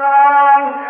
الصالحين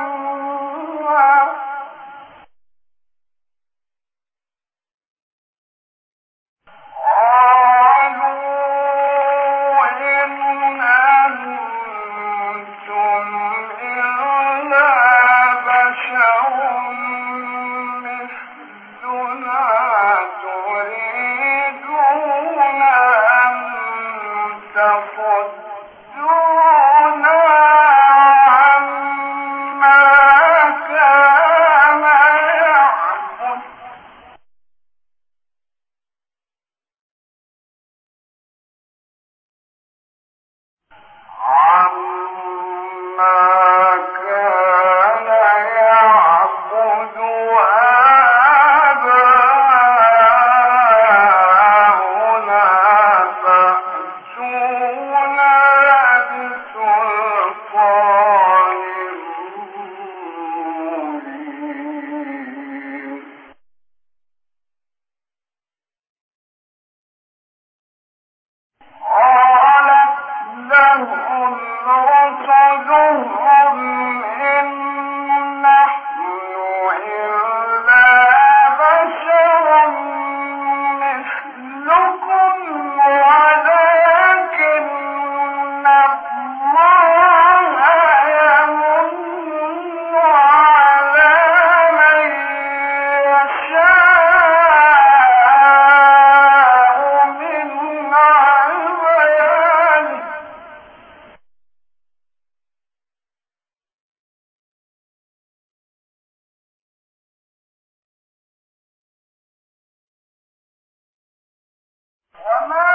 Mama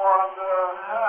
on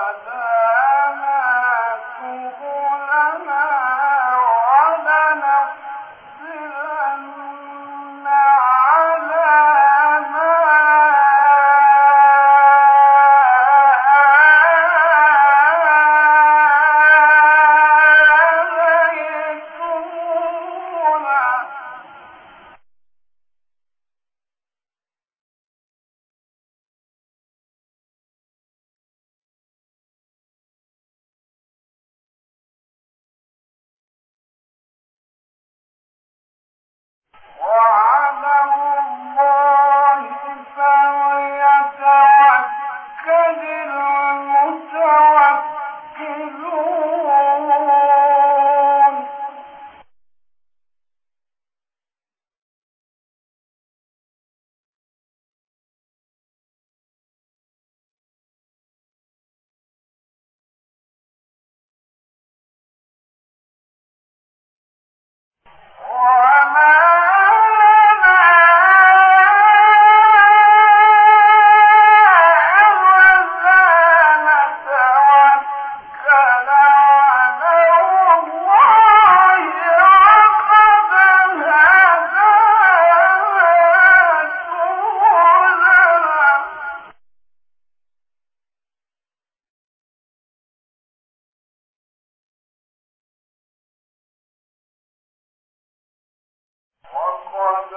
بعد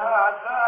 هذا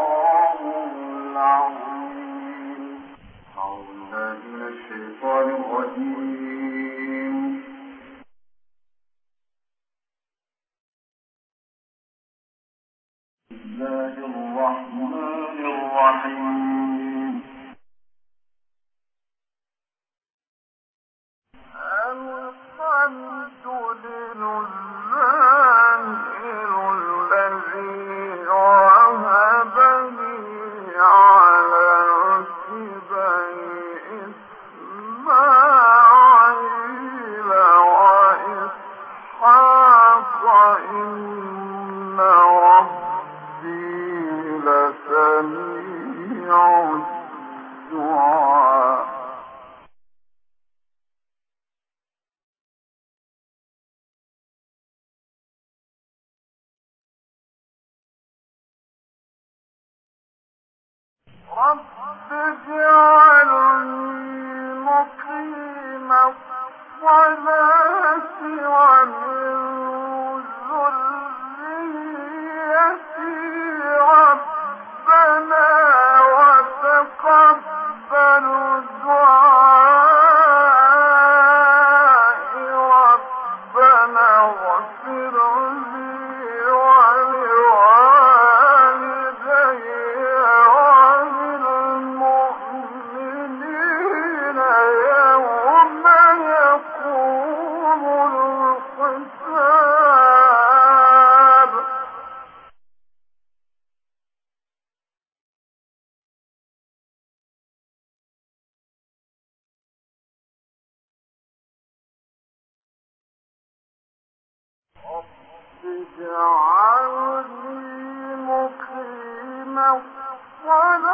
العظيم أعوذ الشيطان الرجيم. رب اجعلني مقيم الصلاة ومن واجعلني مقيم الصلاة.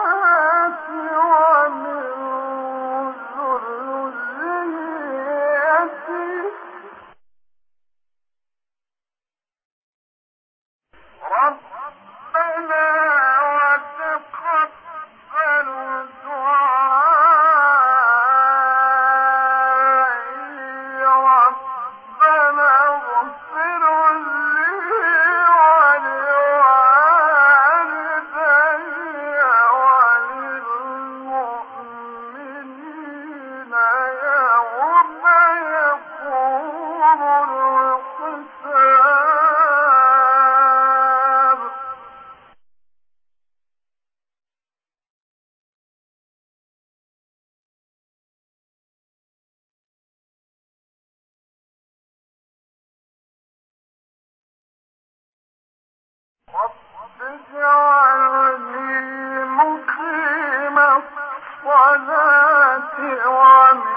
الصلاة ومن